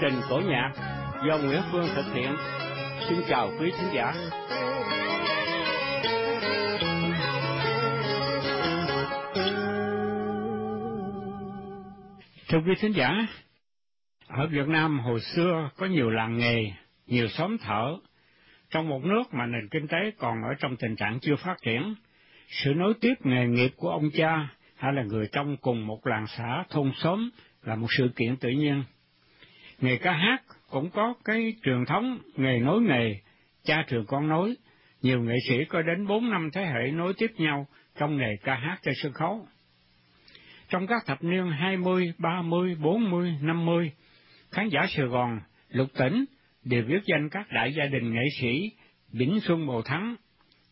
chương trình cổ nhạc do Nguyễn Phương thực hiện. Xin chào quý khán giả. Thưa quý khán giả, ở Việt Nam hồi xưa có nhiều làng nghề, nhiều xóm thợ. Trong một nước mà nền kinh tế còn ở trong tình trạng chưa phát triển, sự nối tiếp nghề nghiệp của ông cha hay là người trong cùng một làng xã thôn xóm là một sự kiện tự nhiên. Nghề ca hát cũng có cái truyền thống nghề nối nghề, cha truyền con nối, nhiều nghệ sĩ có đến bốn năm thế hệ nối tiếp nhau trong nghề ca hát trên sân khấu. Trong các thập niên 20, 30, 40, 50, khán giả Sài Gòn, lục tỉnh đều viết danh các đại gia đình nghệ sĩ Bỉnh Xuân Bồ Thắng,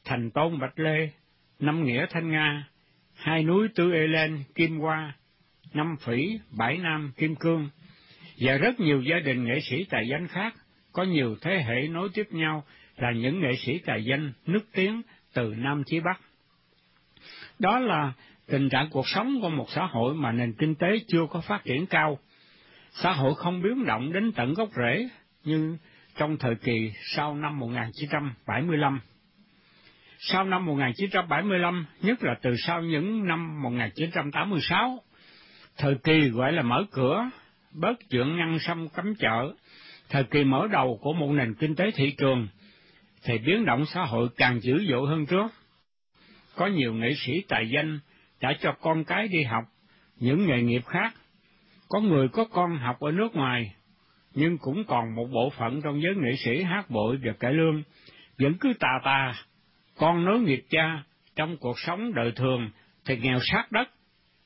Thành Tôn Bạch Lê, Năm Nghĩa Thanh Nga, Hai Núi Tư Ê Lên, Kim Hoa, Năm Phỉ, Bãi Nam, Kim Cương, và rất nhiều gia đình nghệ sĩ tài danh khác, có nhiều thế hệ nối tiếp nhau là những nghệ sĩ tài danh nức tiếng từ Nam chí Bắc. Đó là tình trạng cuộc sống của một xã hội mà nền kinh tế chưa có phát triển cao, xã hội không biến động đến tận gốc rễ như trong thời kỳ sau năm 1975. Sau năm 1975, nhất là từ sau những năm 1986, thời kỳ gọi là mở cửa, bớt chuyện ngăn sông cấm chợ, thời kỳ mở đầu của một nền kinh tế thị trường, thì biến động xã hội càng dữ dội hơn trước. Có nhiều nghệ sĩ tài danh đã cho con cái đi học những nghề nghiệp khác. Có người có con học ở nước ngoài, nhưng cũng còn một bộ phận trong giới nghệ sĩ hát bội và cải lương, vẫn cứ tà tà, con nối nghiệp cha, trong cuộc sống đời thường thì nghèo sát đất,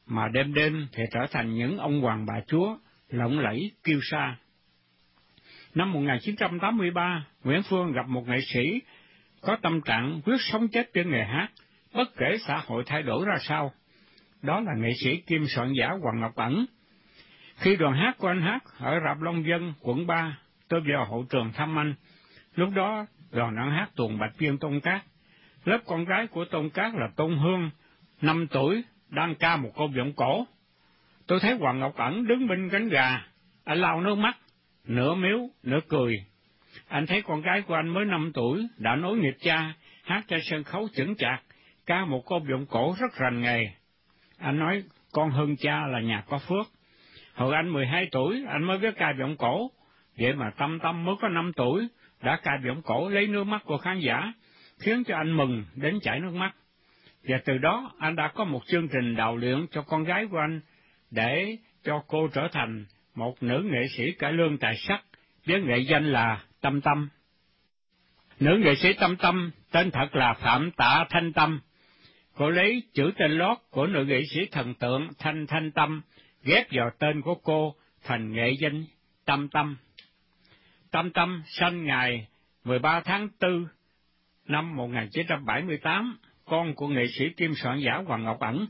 mà đêm đêm thì trở thành những ông hoàng bà chúa, lộng lẫy, kiêu sa. Năm 1983, Nguyễn Phương gặp một nghệ sĩ có tâm trạng quyết sống chết trên nghề hát, bất kể xã hội thay đổi ra sao. Đó là nghệ sĩ kim soạn giả Hoàng Ngọc Ẩn. Khi đoàn hát của anh hát ở Rạp Long Dân, quận 3, tôi vào hậu trường thăm anh. Lúc đó, đoàn đang hát tuồng Bạch Viên Tôn Cát. Lớp con gái của Tôn Cát là Tôn Hương, năm tuổi, đang ca một câu giọng cổ. Tôi thấy Hoàng Ngọc Ẩn đứng bên cánh gà, anh lau nước mắt, nửa miếu, nửa cười. Anh thấy con gái của anh mới năm tuổi, đã nối nghiệp cha, hát trên sân khấu chững chạc, ca một câu giọng cổ rất rành nghề. Anh nói, con hơn cha là nhà có phước. Hồi anh 12 tuổi, anh mới viết ca giọng cổ, vậy mà Tâm Tâm mới có năm tuổi, đã ca giọng cổ lấy nước mắt của khán giả, khiến cho anh mừng đến chảy nước mắt. Và từ đó anh đã có một chương trình đào luyện cho con gái của anh, để cho cô trở thành một nữ nghệ sĩ cải lương tài sắc, với nghệ danh là Tâm Tâm. Nữ nghệ sĩ Tâm Tâm tên thật là Phạm Tạ Thanh Tâm. Cô lấy chữ tên lót của nữ nghệ sĩ thần tượng Thanh Thanh Tâm ghép vào tên của cô thành nghệ danh Tâm Tâm. Tâm Tâm sinh ngày 13 tháng 4 năm 1978, con của nghệ sĩ kim soạn giả Hoàng Ngọc Ẩn.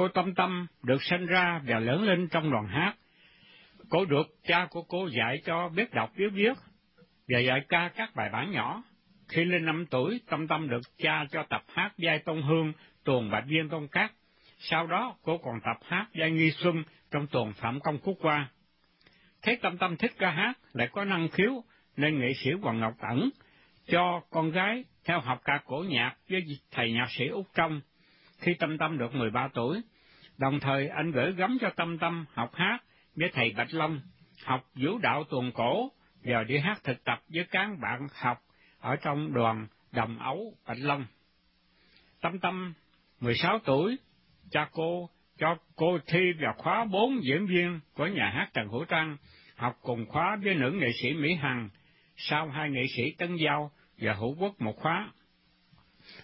Cô Tâm Tâm được sinh ra và lớn lên trong đoàn hát. Cô được cha của cô dạy cho biết đọc biết viết, và dạy ca các bài bản nhỏ. Khi lên năm tuổi, Tâm Tâm được cha cho tập hát giai Tông Hương, tuồng Bạch Viên Tông Cát. Sau đó, cô còn tập hát giai Nghi Xuân trong tuồng Phạm Công Cúc Qua. Thấy Tâm Tâm thích ca hát, lại có năng khiếu, nên nghệ sĩ Hoàng Ngọc Ẩn cho con gái theo học ca cổ nhạc với thầy nhạc sĩ Úc Trong khi Tâm Tâm được 13 tuổi. Đồng thời anh gửi gắm cho Tâm Tâm học hát với thầy Bạch Long, học vũ đạo tuồng cổ, và đi hát thực tập với các bạn học ở trong đoàn Đồng Ấu Bạch Long. Tâm Tâm, 16 tuổi, cha cô cho cô thi vào khóa 4 diễn viên của nhà hát Trần Hữu Trang, học cùng khóa với nữ nghệ sĩ Mỹ Hằng, sau hai nghệ sĩ Tân Giao và Hữu Quốc một khóa.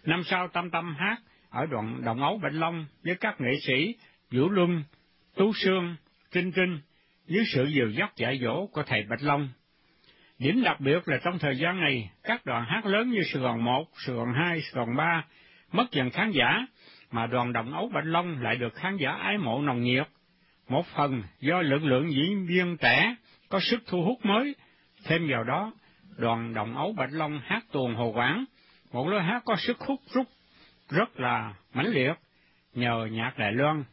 Năm sau Tâm Tâm hát ở đoạn Đồng Ấu Bạch Long với các nghệ sĩ Vũ Luân, Tú Sương, Trinh Trinh, dưới sự dìu dắt dạy dỗ của thầy Bạch Long. Điểm đặc biệt là trong thời gian này, các đoàn hát lớn như Sài Gòn 1, Sài Gòn 2, Sài Gòn 3 mất dần khán giả, mà đoàn Đồng Ấu Bạch Long lại được khán giả ái mộ nồng nhiệt. Một phần do lực lượng diễn viên trẻ có sức thu hút mới, thêm vào đó, đoàn Đồng Ấu Bạch Long hát tuồng Hồ Quảng, một lối hát có sức hút rút rất là mãnh liệt, nhờ nhạc Đài Loan.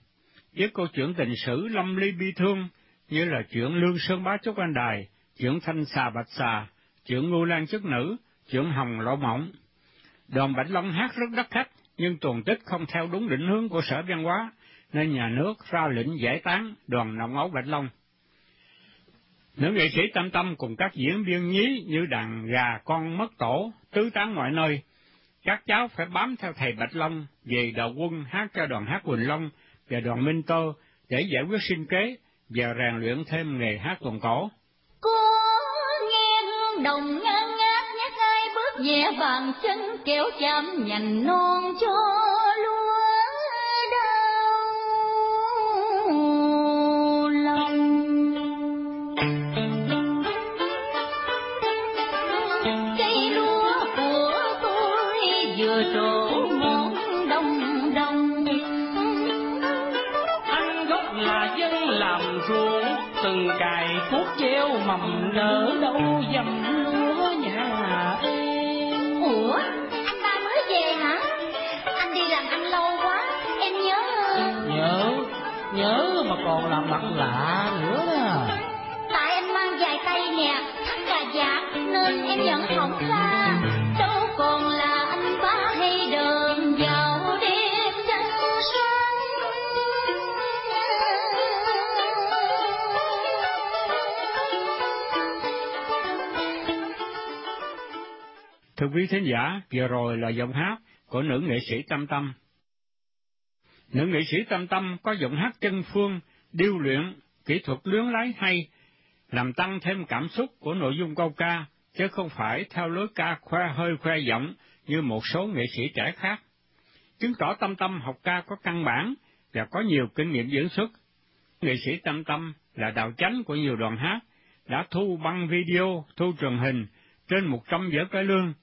Với câu chuyện tình sử lâm ly bi thương, như là chuyện Lương Sơn Bá Trúc Anh Đài, chuyện Thanh Xà Bạch Xà, chuyện Ngưu Lan Chức Nữ, chuyện Hồng Lỗ Mộng. Đoàn Bạch Long hát rất đắt khách, nhưng tuần tích không theo đúng định hướng của Sở Văn hóa, nên nhà nước ra lệnh giải tán đoàn nồng Ấu Bạch Long. Nữ nghệ sĩ Tâm Tâm cùng các diễn viên nhí như đàn gà con mất tổ, tứ tán mọi nơi. Các cháu phải bám theo thầy Bạch Long về đầu quân hát cho đoàn hát Quỳnh Long và đoàn Minh Tơ để giải quyết sinh kế và rèn luyện thêm nghề hát tuồng cổ. Cô nghe hương đồng ngát ngát, nhắc ai bước nhẹ bàn chân, kéo chạm nhành non cho mầm nở đâu dầm lúa nhà em. Ủa, anh ba mới về hả? Anh đi làm ăn lâu quá, em nhớ... Nhớ, nhớ mà còn làm mặt lạ nữa đó. Tại em mang dài tay nè, thắt cà vạt nên em nhận không ra Thưa quý thính giả, vừa rồi là giọng hát của nữ nghệ sĩ Tâm Tâm. Nữ nghệ sĩ Tâm Tâm có giọng hát chân phương, điêu luyện, kỹ thuật luyến lái hay, làm tăng thêm cảm xúc của nội dung câu ca, chứ không phải theo lối ca khoe hơi khoe giọng như một số nghệ sĩ trẻ khác. Chứng tỏ Tâm Tâm học ca có căn bản và có nhiều kinh nghiệm diễn xuất. Nghệ sĩ Tâm Tâm là đạo chánh của nhiều đoàn hát, đã thu băng video, thu truyền hình trên một trăm vở cải lương,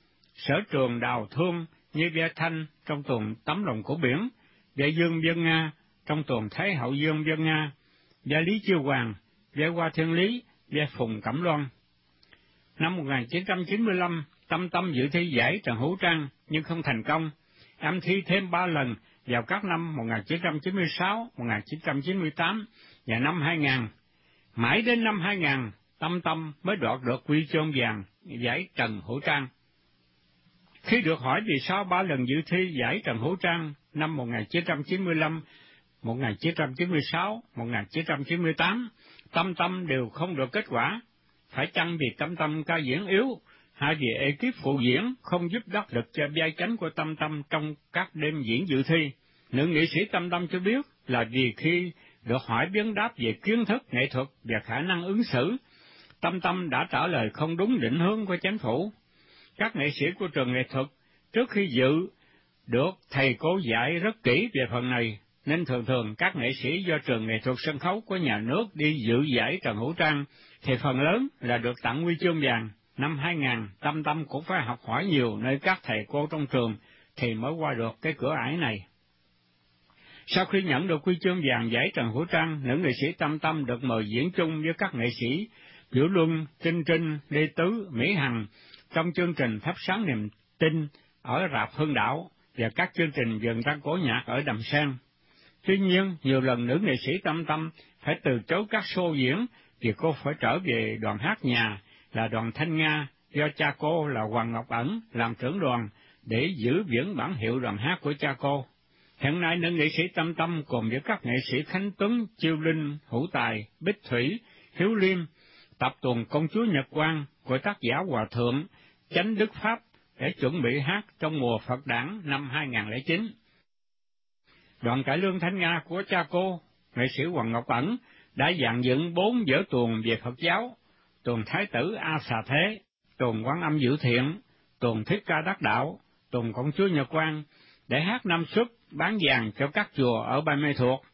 sở trường đào thương như vẽ thanh trong tuồng tấm lòng của biển, vẽ dương dân Nga trong tuồng Thái hậu dương dân Nga, vẽ Lý Chiêu Hoàng, vẽ Hoa Thiên Lý, vẽ Phùng Cẩm Loan. Năm 1995, Tâm Tâm dự thi giải Trần Hữu Trang nhưng không thành công. Em thi thêm ba lần vào các năm 1996, 1998 và năm 2000. Mãi đến năm 2000, Tâm Tâm mới đoạt được quy chương vàng giải Trần Hữu Trang. Khi được hỏi vì sao ba lần dự thi giải Trần Hữu Trang năm 1995, 1996, 1998, Tâm Tâm đều không được kết quả, phải chăng vì Tâm Tâm ca diễn yếu, hay vì ekip phụ diễn không giúp đắc lực cho vai cánh của Tâm Tâm trong các đêm diễn dự thi. Nữ nghệ sĩ Tâm Tâm cho biết là vì khi được hỏi biến đáp về kiến thức nghệ thuật và khả năng ứng xử, Tâm Tâm đã trả lời không đúng định hướng của chính phủ. Các nghệ sĩ của trường nghệ thuật trước khi dự được thầy cô dạy rất kỹ về phần này, nên thường thường các nghệ sĩ do trường nghệ thuật sân khấu của nhà nước đi dự giải Trần Hữu Trang, thì phần lớn là được tặng huy chương vàng. Năm 2000, Tâm Tâm cũng phải học hỏi nhiều nơi các thầy cô trong trường, thì mới qua được cái cửa ải này. Sau khi nhận được huy chương vàng giải Trần Hữu Trang, nữ nghệ sĩ Tâm Tâm được mời diễn chung với các nghệ sĩ Biểu Luân, Trinh Trinh, Lê Tứ, Mỹ Hằng trong chương trình Thắp sáng niềm tin ở Rạp hương đảo và các chương trình dần tăng cổ nhạc ở Đầm Sen. Tuy nhiên, nhiều lần nữ nghệ sĩ Tâm Tâm phải từ chối các show diễn vì cô phải trở về đoàn hát nhà là đoàn Thanh Nga do cha cô là Hoàng Ngọc Ẩn làm trưởng đoàn để giữ vững bản hiệu đoàn hát của cha cô. Hiện nay nữ nghệ sĩ Tâm Tâm cùng với các nghệ sĩ Khánh Tuấn, Chiêu Linh, Hữu Tài, Bích Thủy, Hiếu Liêm tập tuần công chúa Nhật Quang của tác giả Hòa Thượng Chánh Đức Pháp để chuẩn bị hát trong mùa Phật đản năm 2009. Đoàn cải lương Thánh Nga của cha cô, nghệ sĩ Hoàng Ngọc Ẩn, đã dàn dựng bốn vở tuồng về Phật giáo, tuồng Thái tử A Xà Thế, tuồng Quán Âm Dự Thiện, tuồng thích Ca Đắc Đạo, tuồng Công chúa Nhật Quang, để hát năm suất bán vàng cho các chùa ở Ba Mê Thuộc.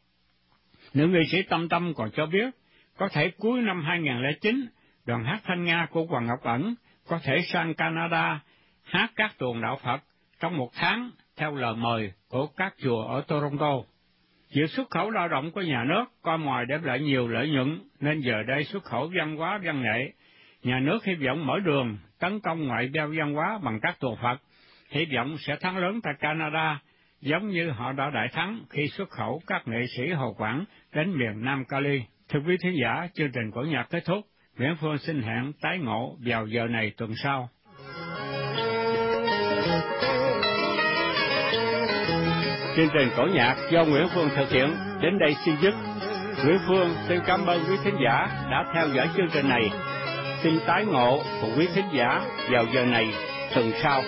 Nữ nghệ sĩ Tâm Tâm còn cho biết, có thể cuối năm 2009, đoàn hát Thanh Nga của Hoàng Ngọc Ẩn có thể sang Canada hát các tuồng đạo Phật trong một tháng theo lời mời của các chùa ở Toronto. Việc xuất khẩu lao động của nhà nước coi ngoài đem lại nhiều lợi nhuận, nên giờ đây xuất khẩu văn hóa văn nghệ. Nhà nước hy vọng mở đường tấn công ngoại giao văn hóa bằng các tuồng Phật, hy vọng sẽ thắng lớn tại Canada, giống như họ đã đại thắng khi xuất khẩu các nghệ sĩ Hồ Quảng đến miền Nam Cali. Thưa quý thính giả, chương trình của nhạc kết thúc. Nguyễn Phương xin hẹn tái ngộ vào giờ này tuần sau. Chương trình cổ nhạc do Nguyễn Phương thực hiện đến đây xin dứt. Nguyễn Phương xin cảm ơn quý thính giả đã theo dõi chương trình này. Xin tái ngộ cùng quý thính giả vào giờ này tuần sau.